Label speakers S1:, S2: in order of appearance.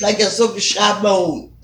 S1: vielleicht so geschrieben,